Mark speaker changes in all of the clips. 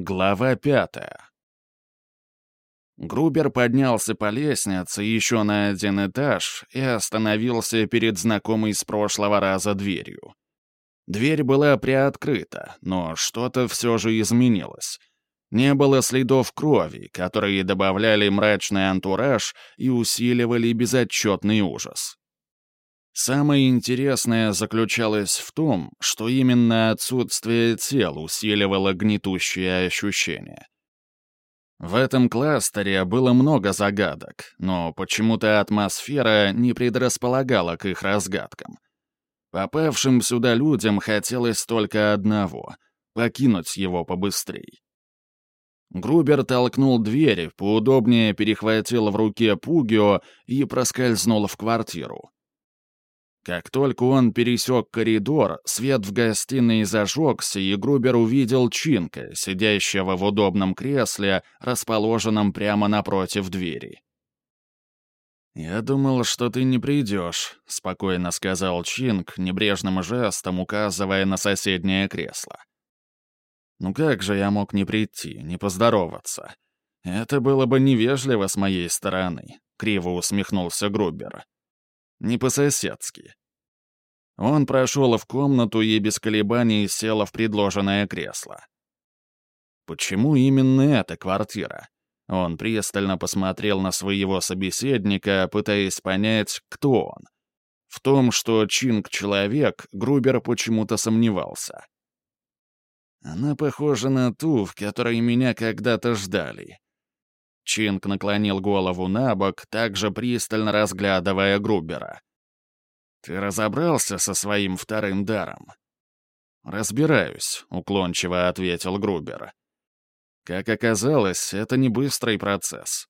Speaker 1: Глава пятая. Грубер поднялся по лестнице еще на один этаж и остановился перед знакомой с прошлого раза дверью. Дверь была приоткрыта, но что-то все же изменилось. Не было следов крови, которые добавляли мрачный антураж и усиливали безотчетный ужас. Самое интересное заключалось в том, что именно отсутствие тел усиливало гнетущее ощущение. В этом кластере было много загадок, но почему-то атмосфера не предрасполагала к их разгадкам. Попавшим сюда людям хотелось только одного — покинуть его побыстрей. Грубер толкнул дверь, поудобнее перехватил в руке Пугио и проскользнул в квартиру. Как только он пересек коридор, свет в гостиной зажегся, и Грубер увидел Чинка, сидящего в удобном кресле, расположенном прямо напротив двери. «Я думал, что ты не придешь», — спокойно сказал Чинг, небрежным жестом указывая на соседнее кресло. «Ну как же я мог не прийти, не поздороваться? Это было бы невежливо с моей стороны», — криво усмехнулся Грубер. «Не по-соседски. Он прошел в комнату и без колебаний сел в предложенное кресло. Почему именно эта квартира? Он пристально посмотрел на своего собеседника, пытаясь понять, кто он. В том, что Чинг — человек, Грубер почему-то сомневался. Она похожа на ту, в которой меня когда-то ждали. Чинг наклонил голову на бок, также пристально разглядывая Грубера. Ты разобрался со своим вторым даром?» «Разбираюсь», — уклончиво ответил Грубер. Как оказалось, это не быстрый процесс.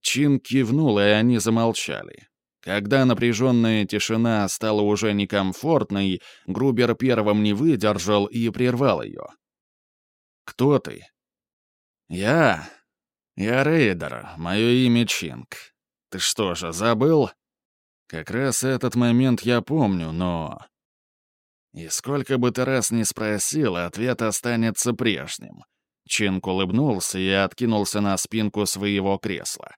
Speaker 1: Чин кивнул, и они замолчали. Когда напряженная тишина стала уже некомфортной, Грубер первым не выдержал и прервал ее. «Кто ты?» «Я? Я Рейдер, мое имя Чинг. Ты что же, забыл?» Как раз этот момент я помню, но... И сколько бы ты раз ни спросил, ответ останется прежним. Чинк улыбнулся и откинулся на спинку своего кресла.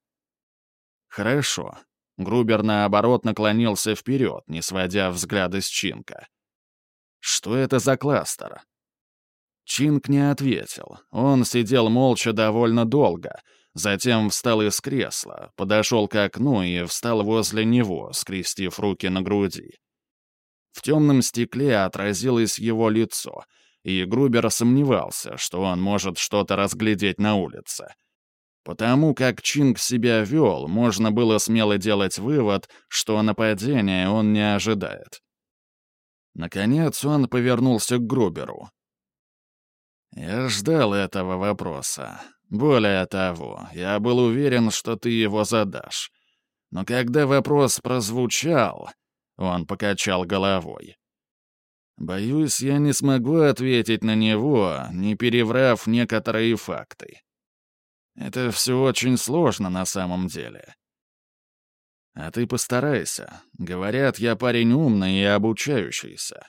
Speaker 1: «Хорошо». Грубер, наоборот, наклонился вперед, не сводя взгляда с Чинка. «Что это за кластер?» Чинк не ответил. Он сидел молча довольно долго — Затем встал из кресла, подошел к окну и встал возле него, скрестив руки на груди. В темном стекле отразилось его лицо, и Грубер сомневался, что он может что-то разглядеть на улице. Потому как Чинг себя вел, можно было смело делать вывод, что нападения он не ожидает. Наконец он повернулся к Груберу. «Я ждал этого вопроса. Более того, я был уверен, что ты его задашь. Но когда вопрос прозвучал, он покачал головой. Боюсь, я не смогу ответить на него, не переврав некоторые факты. Это все очень сложно на самом деле. А ты постарайся. Говорят, я парень умный и обучающийся.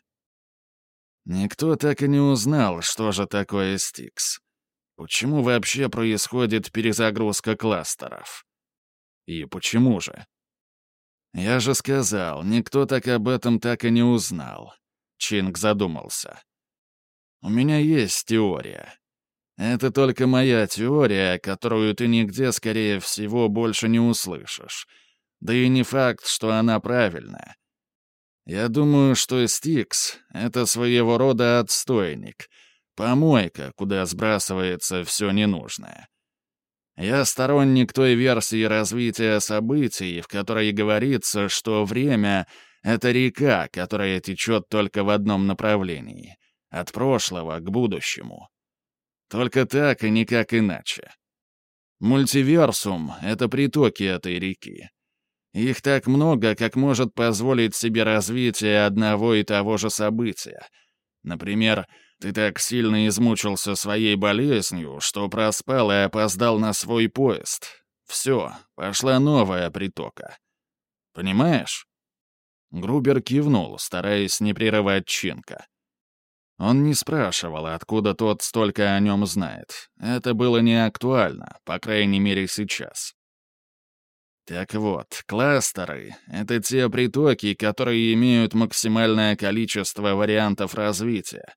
Speaker 1: Никто так и не узнал, что же такое Стикс. Почему вообще происходит перезагрузка кластеров? И почему же? Я же сказал, никто так об этом так и не узнал. Чинг задумался. У меня есть теория. Это только моя теория, которую ты нигде, скорее всего, больше не услышишь. Да и не факт, что она правильная. Я думаю, что Стикс — это своего рода отстойник — Помойка, куда сбрасывается все ненужное. Я сторонник той версии развития событий, в которой говорится, что время — это река, которая течет только в одном направлении — от прошлого к будущему. Только так и никак иначе. Мультиверсум — это притоки этой реки. Их так много, как может позволить себе развитие одного и того же события. Например, ты так сильно измучился своей болезнью, что проспал и опоздал на свой поезд. Все, пошла новая притока. Понимаешь?» Грубер кивнул, стараясь не прерывать Чинка. Он не спрашивал, откуда тот столько о нем знает. Это было не актуально, по крайней мере сейчас. Так вот, кластеры — это те притоки, которые имеют максимальное количество вариантов развития.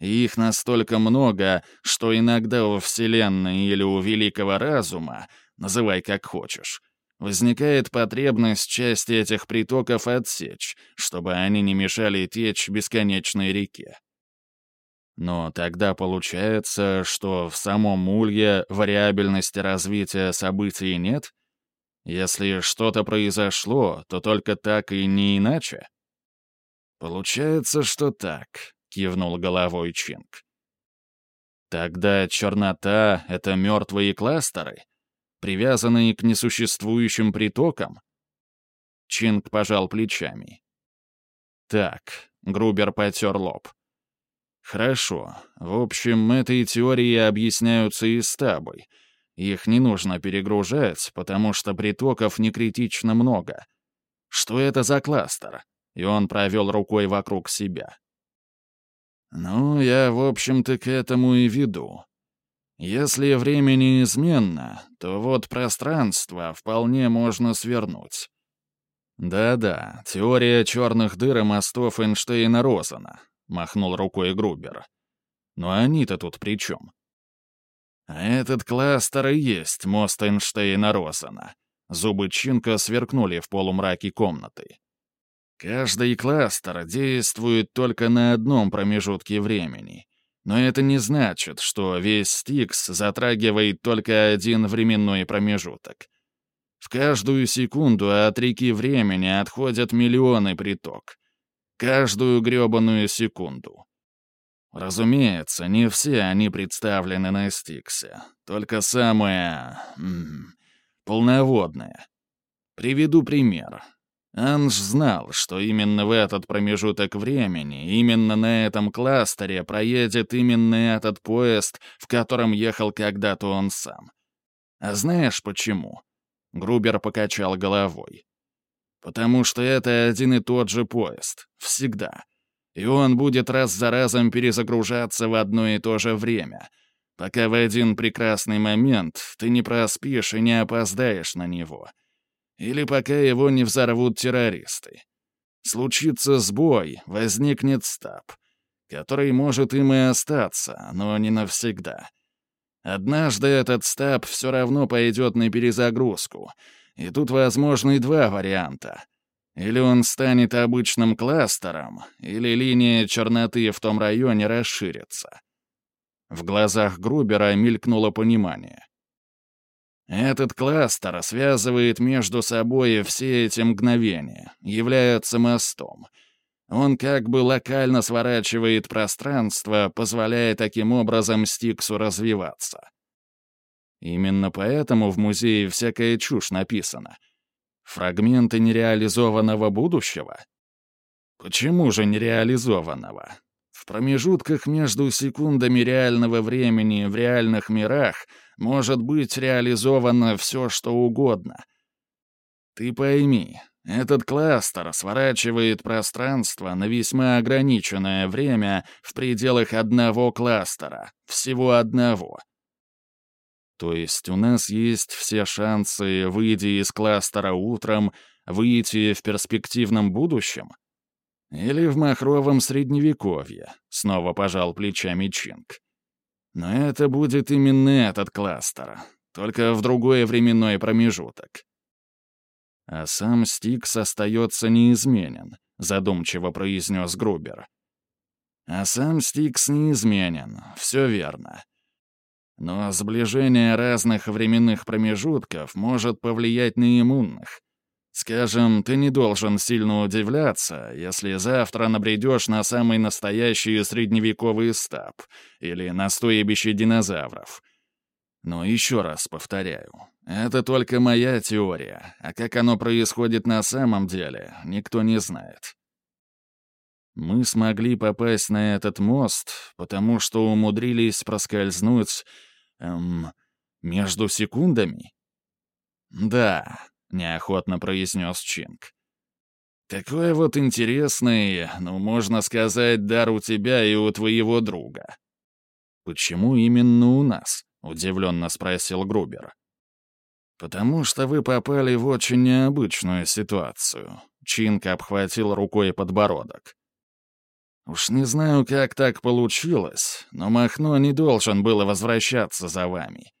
Speaker 1: И их настолько много, что иногда у Вселенной или у Великого Разума, называй как хочешь, возникает потребность части этих притоков отсечь, чтобы они не мешали течь бесконечной реке. Но тогда получается, что в самом улье вариабельности развития событий нет — если что-то произошло, то только так и не иначе. Получается, что так, кивнул головой Чинг. Тогда чернота — это мертвые кластеры, привязанные к несуществующим притокам? Чинг пожал плечами. Так, Грубер потер лоб. Хорошо. В общем, этой теории объясняются и с тобой — их не нужно перегружать, потому что притоков не критично много. Что это за кластер? И он провел рукой вокруг себя. Ну, я, в общем-то, к этому и веду. Если время неизменно, то вот пространство вполне можно свернуть. Да-да, теория черных дыр и мостов Эйнштейна-Розена, махнул рукой Грубер. Но они-то тут при чем? Этот кластер и есть мост Эйнштейна-Росена. Зубы Чинка сверкнули в полумраке комнаты. Каждый кластер действует только на одном промежутке времени. Но это не значит, что весь Стикс затрагивает только один временной промежуток. В каждую секунду от реки времени отходят миллионы приток. Каждую гребаную секунду. Разумеется, не все они представлены на Стиксе, только самые... М -м, полноводные. Приведу пример. Анж знал, что именно в этот промежуток времени, именно на этом кластере проедет именно этот поезд, в котором ехал когда-то он сам. А знаешь почему? Грубер покачал головой. Потому что это один и тот же поезд. Всегда и он будет раз за разом перезагружаться в одно и то же время, пока в один прекрасный момент ты не проспишь и не опоздаешь на него. Или пока его не взорвут террористы. Случится сбой, возникнет стаб, который может им и остаться, но не навсегда. Однажды этот стаб все равно пойдет на перезагрузку, и тут возможны два варианта — или он станет обычным кластером, или линия черноты в том районе расширится. В глазах Грубера мелькнуло понимание. Этот кластер связывает между собой все эти мгновения, является мостом. Он как бы локально сворачивает пространство, позволяя таким образом Стиксу развиваться. Именно поэтому в музее всякая чушь написана — Фрагменты нереализованного будущего? Почему же нереализованного? В промежутках между секундами реального времени в реальных мирах может быть реализовано все, что угодно. Ты пойми, этот кластер сворачивает пространство на весьма ограниченное время в пределах одного кластера, всего одного — то есть у нас есть все шансы, выйти из кластера утром, выйти в перспективном будущем? Или в махровом средневековье, снова пожал плечами Чинг. Но это будет именно этот кластер, только в другой временной промежуток. А сам Стикс остается неизменен, задумчиво произнес Грубер. А сам Стикс неизменен, все верно. Но сближение разных временных промежутков может повлиять на иммунных. Скажем, ты не должен сильно удивляться, если завтра набредешь на самый настоящий средневековый стаб или на стоебище динозавров. Но еще раз повторяю, это только моя теория, а как оно происходит на самом деле, никто не знает. Мы смогли попасть на этот мост, потому что умудрились проскользнуть... Эм... между секундами? Да, неохотно произнес Чинг. Такой вот интересный, ну, можно сказать, дар у тебя и у твоего друга». «Почему именно у нас?» — удивленно спросил Грубер. «Потому что вы попали в очень необычную ситуацию», — Чинка обхватил рукой подбородок. «Уж не знаю, как так получилось, но Махно не должен был возвращаться за вами.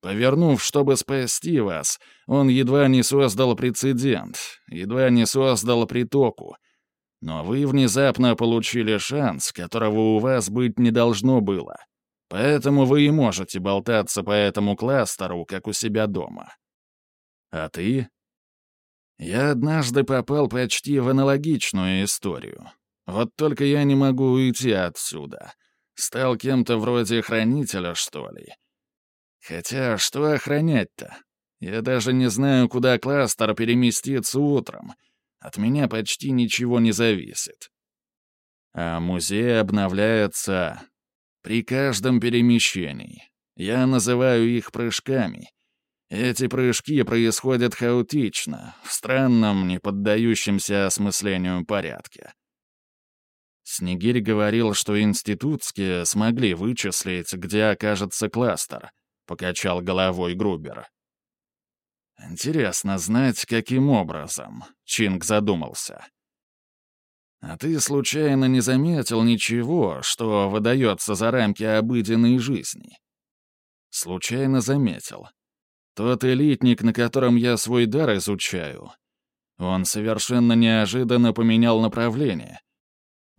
Speaker 1: Повернув, чтобы спасти вас, он едва не создал прецедент, едва не создал притоку. Но вы внезапно получили шанс, которого у вас быть не должно было. Поэтому вы и можете болтаться по этому кластеру, как у себя дома. А ты? Я однажды попал почти в аналогичную историю. Вот только я не могу уйти отсюда. Стал кем-то вроде хранителя, что ли. Хотя, что охранять-то? Я даже не знаю, куда кластер переместится утром. От меня почти ничего не зависит. А музей обновляется при каждом перемещении. Я называю их прыжками. Эти прыжки происходят хаотично, в странном, не поддающемся осмыслению порядке. Снегирь говорил, что институтские смогли вычислить, где окажется кластер, покачал головой Грубер. Интересно знать, каким образом, Чинг задумался. А ты случайно не заметил ничего, что выдается за рамки обыденной жизни? Случайно заметил. Тот элитник, на котором я свой дар изучаю, он совершенно неожиданно поменял направление.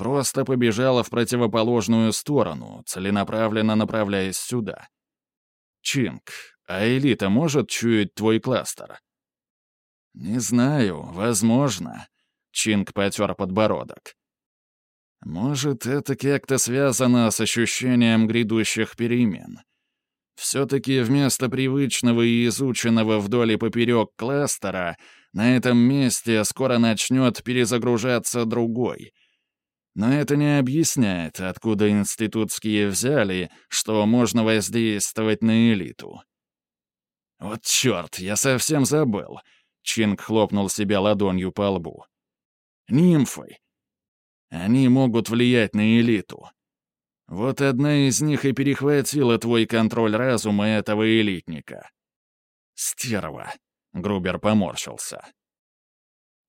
Speaker 1: Просто побежал в противоположную сторону, целенаправленно направляясь сюда. Чинг, а элита может чуять твой кластер? Не знаю, возможно. Чинг потер подбородок. Может, это как-то связано с ощущением грядущих перемен. Все-таки вместо привычного и изученного вдоль и поперек кластера на этом месте скоро начнет перезагружаться другой — но это не объясняет, откуда институтские взяли, что можно воздействовать на элиту. «Вот черт, я совсем забыл!» — Чинг хлопнул себя ладонью по лбу. «Нимфы. Они могут влиять на элиту. Вот одна из них и перехватила твой контроль разума этого элитника». «Стерва!» — Грубер поморщился.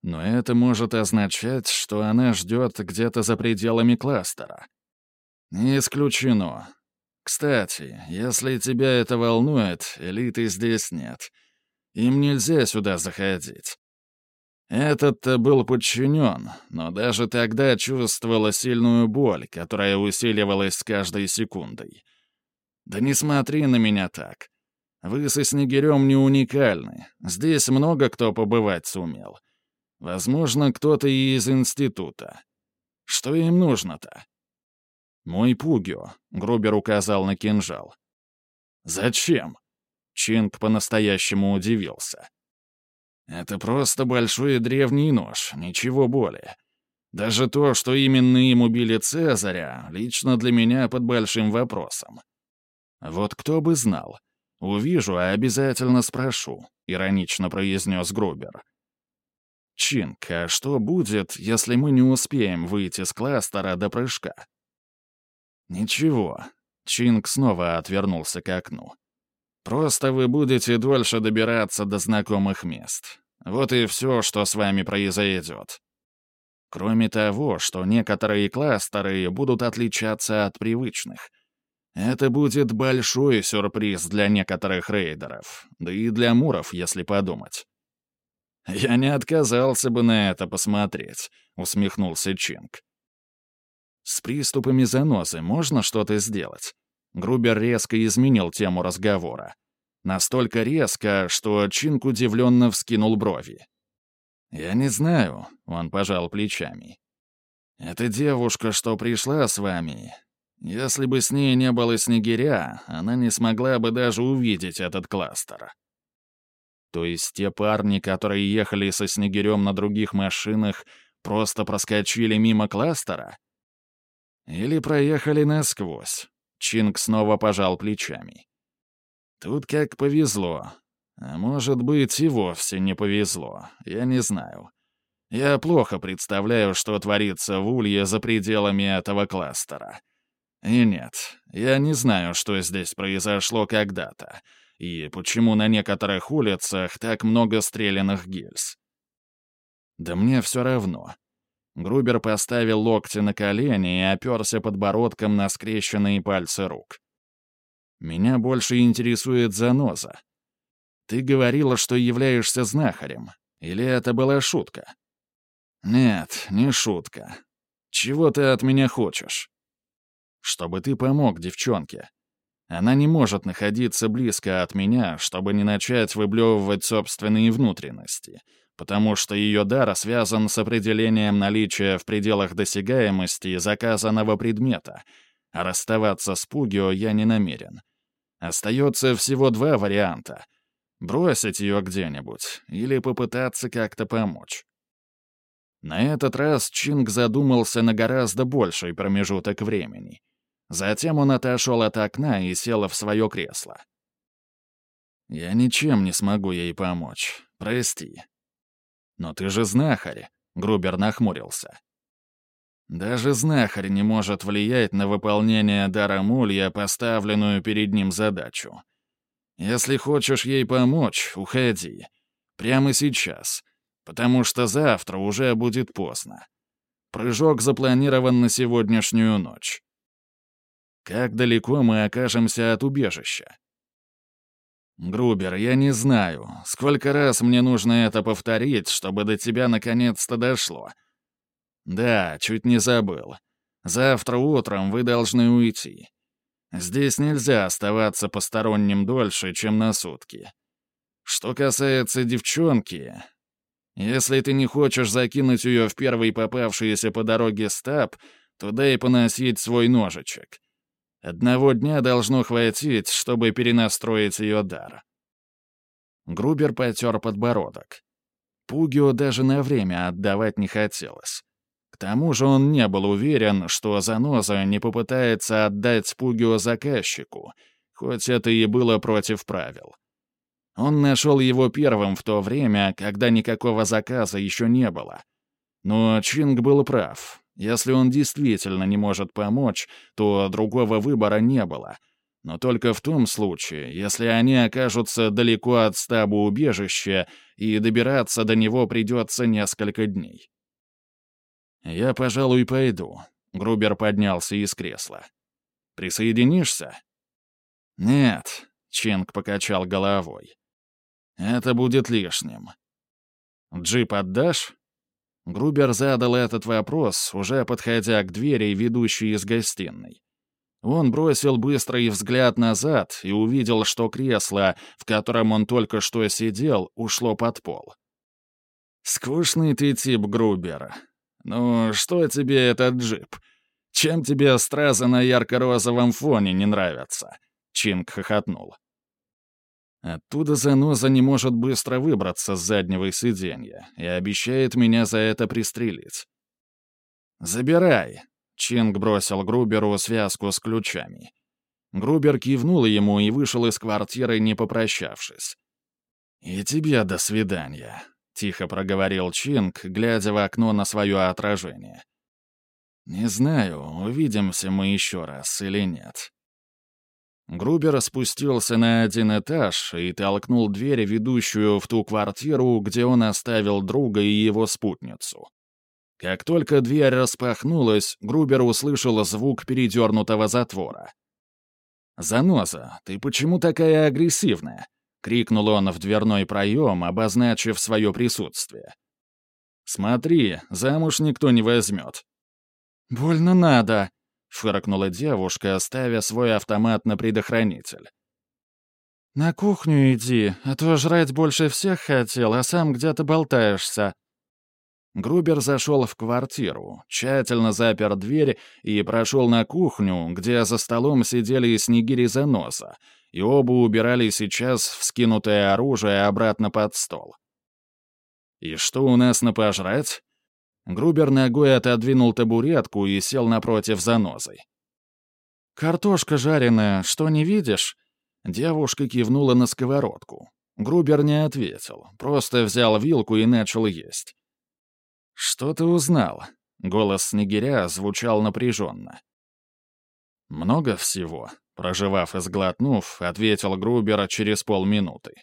Speaker 1: Но это может означать, что она ждет где-то за пределами кластера. Не исключено. Кстати, если тебя это волнует, элиты здесь нет. Им нельзя сюда заходить. Этот-то был подчинен, но даже тогда чувствовала сильную боль, которая усиливалась с каждой секундой. Да не смотри на меня так. Вы со Снегирем не уникальны. Здесь много кто побывать сумел. Возможно, кто-то из института. Что им нужно-то? Мой Пугио, Грубер указал на кинжал. Зачем? Чинг по-настоящему удивился. Это просто большой древний нож, ничего более. Даже то, что именно им убили Цезаря, лично для меня под большим вопросом. Вот кто бы знал. Увижу, а обязательно спрошу, иронично произнес Грубер. «Чинг, а что будет, если мы не успеем выйти с кластера до прыжка?» «Ничего». Чинг снова отвернулся к окну. «Просто вы будете дольше добираться до знакомых мест. Вот и все, что с вами произойдет. Кроме того, что некоторые кластеры будут отличаться от привычных. Это будет большой сюрприз для некоторых рейдеров, да и для муров, если подумать. «Я не отказался бы на это посмотреть», — усмехнулся Чинг. «С приступами заносы можно что-то сделать?» Грубер резко изменил тему разговора. Настолько резко, что Чинг удивленно вскинул брови. «Я не знаю», — он пожал плечами. «Эта девушка, что пришла с вами, если бы с ней не было снегиря, она не смогла бы даже увидеть этот кластер. То есть те парни, которые ехали со Снегирем на других машинах, просто проскочили мимо кластера? Или проехали насквозь? Чинг снова пожал плечами. Тут как повезло. А может быть, и вовсе не повезло. Я не знаю. Я плохо представляю, что творится в Улье за пределами этого кластера. И нет, я не знаю, что здесь произошло когда-то, и почему на некоторых улицах так много стрелянных гильз. Да мне все равно. Грубер поставил локти на колени и оперся подбородком на скрещенные пальцы рук. «Меня больше интересует заноза. Ты говорила, что являешься знахарем. Или это была шутка?» «Нет, не шутка. Чего ты от меня хочешь?» «Чтобы ты помог девчонке. Она не может находиться близко от меня, чтобы не начать выблевывать собственные внутренности, потому что ее дар связан с определением наличия в пределах досягаемости заказанного предмета, а расставаться с Пугио я не намерен. Остается всего два варианта — бросить ее где-нибудь или попытаться как-то помочь. На этот раз Чинг задумался на гораздо больший промежуток времени. Затем он отошел от окна и сел в свое кресло. «Я ничем не смогу ей помочь. Прости», «Но ты же знахарь», — Грубер нахмурился. «Даже знахарь не может влиять на выполнение дара Мулья поставленную перед ним задачу. Если хочешь ей помочь, уходи. Прямо сейчас, потому что завтра уже будет поздно. Прыжок запланирован на сегодняшнюю ночь. Как далеко мы окажемся от убежища?» «Грубер, я не знаю, сколько раз мне нужно это повторить, чтобы до тебя наконец-то дошло. Да, чуть не забыл. Завтра утром вы должны уйти. Здесь нельзя оставаться посторонним дольше, чем на сутки. Что касается девчонки, если ты не хочешь закинуть ее в первый попавшийся по дороге стаб, то дай поносить свой ножичек. Одного дня должно хватить, чтобы перенастроить ее дар. Грубер потер подбородок. Пугио даже на время отдавать не хотелось. К тому же он не был уверен, что Заноза не попытается отдать Пугио заказчику, хоть это и было против правил. Он нашел его первым в то время, когда никакого заказа еще не было. Но Чинг был прав. Если он действительно не может помочь, то другого выбора не было. Но только в том случае, если они окажутся далеко от стаба убежища, и добираться до него придется несколько дней. «Я, пожалуй, пойду», — Грубер поднялся из кресла. «Присоединишься?» «Нет», — Ченг покачал головой. «Это будет лишним». «Джип отдашь?» Грубер задал этот вопрос, уже подходя к двери, ведущей из гостиной. Он бросил быстрый взгляд назад и увидел, что кресло, в котором он только что сидел, ушло под пол. «Скучный ты тип, Грубер. Ну, что тебе этот джип? Чем тебе стразы на ярко-розовом фоне не нравятся?» Чинг хохотнул. Оттуда заноза не может быстро выбраться с заднего сиденья и обещает меня за это пристрелить. «Забирай!» — Чинг бросил Груберу связку с ключами. Грубер кивнул ему и вышел из квартиры, не попрощавшись. «И тебе до свидания», — тихо проговорил Чинг, глядя в окно на свое отражение. «Не знаю, увидимся мы еще раз или нет». Грубер спустился на один этаж и толкнул дверь, ведущую в ту квартиру, где он оставил друга и его спутницу. Как только дверь распахнулась, Грубер услышал звук передернутого затвора. «Заноза, ты почему такая агрессивная?» — крикнул он в дверной проем, обозначив свое присутствие. «Смотри, замуж никто не возьмет». «Больно надо», — фыркнула девушка, ставя свой автомат на предохранитель. «На кухню иди, а то жрать больше всех хотел, а сам где-то болтаешься». Грубер зашел в квартиру, тщательно запер дверь и прошел на кухню, где за столом сидели снегири заноса, и оба убирали сейчас вскинутое оружие обратно под стол. «И что у нас на пожрать?» Грубер ногой отодвинул табуретку и сел напротив занозы. «Картошка жареная, что не видишь?» Девушка кивнула на сковородку. Грубер не ответил, просто взял вилку и начал есть. «Что ты узнал?» — голос Снегиря звучал напряженно. «Много всего», — проживав и сглотнув, ответил Грубер через полминуты.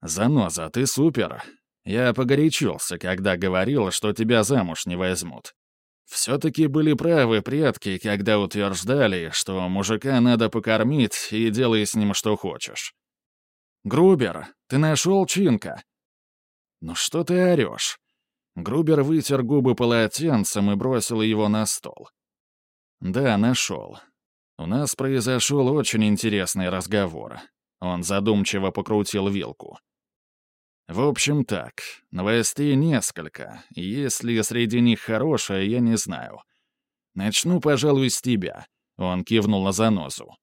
Speaker 1: «Заноза, ты супер. Я погорячился, когда говорил, что тебя замуж не возьмут. Все-таки были правы предки, когда утверждали, что мужика надо покормить и делай с ним что хочешь. «Грубер, ты нашел Чинка?» «Ну что ты орешь?» Грубер вытер губы полотенцем и бросил его на стол. «Да, нашел. У нас произошел очень интересный разговор». Он задумчиво покрутил вилку. В общем так, новостей несколько, если среди них хорошая, я не знаю. Начну, пожалуй, с тебя. Он кивнул на занозу.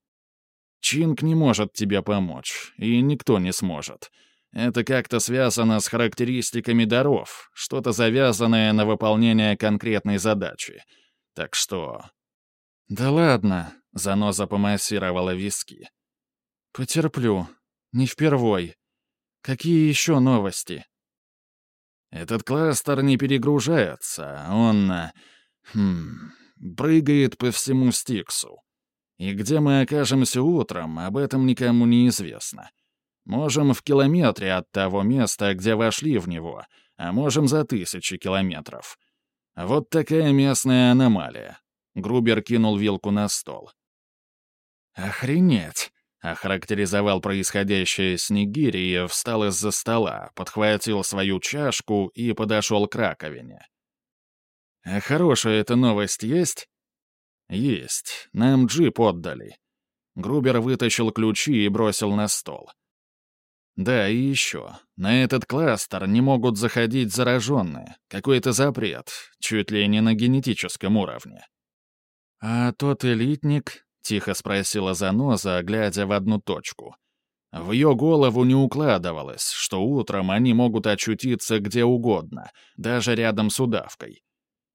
Speaker 1: Чинг не может тебе помочь, и никто не сможет. Это как-то связано с характеристиками даров, что-то завязанное на выполнение конкретной задачи. Так что... «Да ладно», — заноза помассировала виски. «Потерплю. Не впервой. Какие еще новости? Этот кластер не перегружается, он... Хм... Прыгает по всему Стиксу. И где мы окажемся утром, об этом никому не известно. Можем в километре от того места, где вошли в него, а можем за тысячи километров. Вот такая местная аномалия. Грубер кинул вилку на стол. «Охренеть!» Охарактеризовал происходящее Снегири и встал из-за стола, подхватил свою чашку и подошел к раковине. «А хорошая эта новость есть?» «Есть. Нам джип отдали». Грубер вытащил ключи и бросил на стол. «Да, и еще. На этот кластер не могут заходить зараженные. Какой-то запрет, чуть ли не на генетическом уровне». «А тот элитник?» — тихо спросила Заноза, глядя в одну точку. В ее голову не укладывалось, что утром они могут очутиться где угодно, даже рядом с удавкой.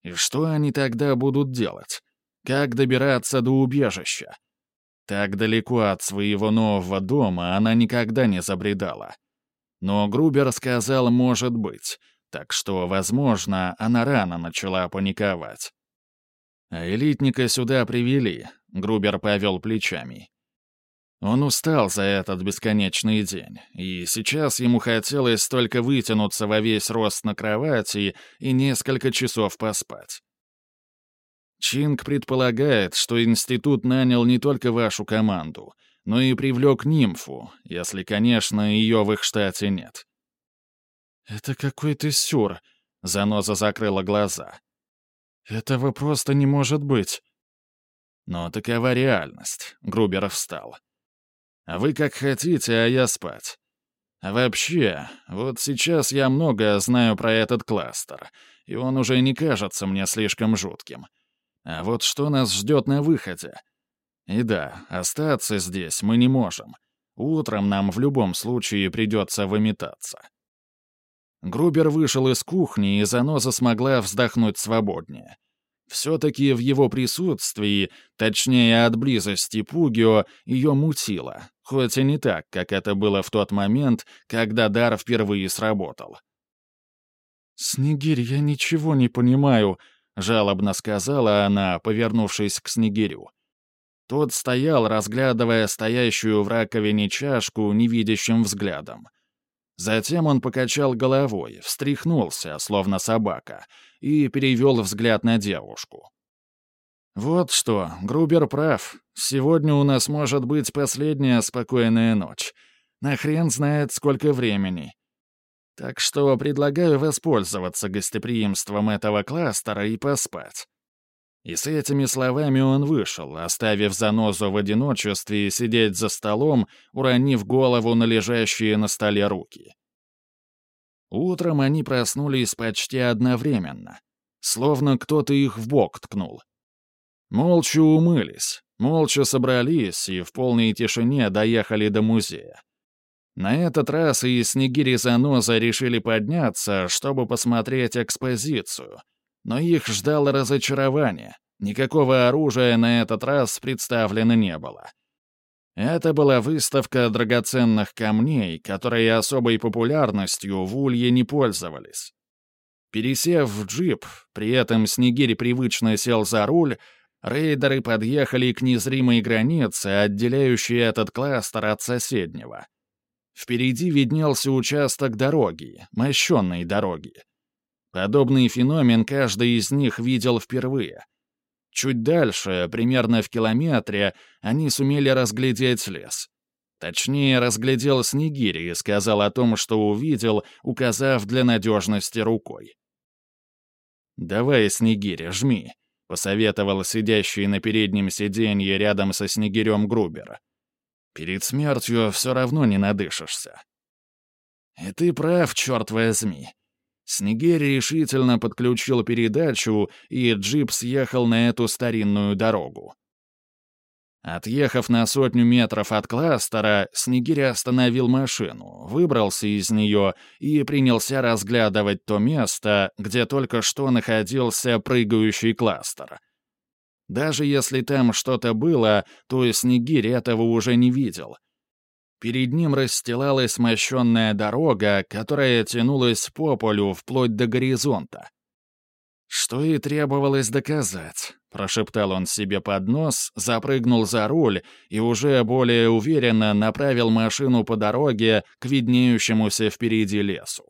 Speaker 1: И что они тогда будут делать? Как добираться до убежища? Так далеко от своего нового дома она никогда не забредала. Но Грубер сказал «может быть», так что, возможно, она рано начала паниковать. А элитника сюда привели, Грубер повел плечами. Он устал за этот бесконечный день, и сейчас ему хотелось только вытянуться во весь рост на кровати и несколько часов поспать. Чинг предполагает, что институт нанял не только вашу команду, но и привлек нимфу, если, конечно, ее в их штате нет. «Это какой-то сюр», — Заноза закрыла глаза. «Этого просто не может быть». Но такова реальность. Грубер встал. Вы как хотите, а я спать. А вообще, вот сейчас я много знаю про этот кластер, и он уже не кажется мне слишком жутким. А вот что нас ждет на выходе? И да, остаться здесь мы не можем. Утром нам в любом случае придется выметаться. Грубер вышел из кухни, и заноза смогла вздохнуть свободнее. Все-таки в его присутствии, точнее от близости Пугио, ее мутило, хоть и не так, как это было в тот момент, когда дар впервые сработал. «Снегирь, я ничего не понимаю», — жалобно сказала она, повернувшись к Снегирю. Тот стоял, разглядывая стоящую в раковине чашку невидящим взглядом. Затем он покачал головой, встряхнулся, словно собака, и перевел взгляд на девушку. «Вот что, Грубер прав. Сегодня у нас может быть последняя спокойная ночь. На хрен знает, сколько времени. Так что предлагаю воспользоваться гостеприимством этого кластера и поспать». И с этими словами он вышел, оставив занозу в одиночестве сидеть за столом, уронив голову на лежащие на столе руки. Утром они проснулись почти одновременно, словно кто-то их в бок ткнул. Молча умылись, молча собрались и в полной тишине доехали до музея. На этот раз и Снегири Заноза решили подняться, чтобы посмотреть экспозицию — но их ждало разочарование. Никакого оружия на этот раз представлено не было. Это была выставка драгоценных камней, которые особой популярностью в Улье не пользовались. Пересев в джип, при этом Снегирь привычно сел за руль, рейдеры подъехали к незримой границе, отделяющей этот кластер от соседнего. Впереди виднелся участок дороги, мощенной дороги. Подобный феномен каждый из них видел впервые. Чуть дальше, примерно в километре, они сумели разглядеть лес. Точнее, разглядел Снегири и сказал о том, что увидел, указав для надежности рукой. «Давай, Снегири, жми», — посоветовал сидящий на переднем сиденье рядом со Снегирем Грубера. «Перед смертью все равно не надышишься». «И ты прав, черт возьми». Снегири решительно подключил передачу, и джип съехал на эту старинную дорогу. Отъехав на сотню метров от кластера, Снегирь остановил машину, выбрался из нее и принялся разглядывать то место, где только что находился прыгающий кластер. Даже если там что-то было, то Снегирь этого уже не видел. Перед ним расстилалась мощенная дорога, которая тянулась по полю вплоть до горизонта. «Что и требовалось доказать», — прошептал он себе под нос, запрыгнул за руль и уже более уверенно направил машину по дороге к виднеющемуся впереди лесу.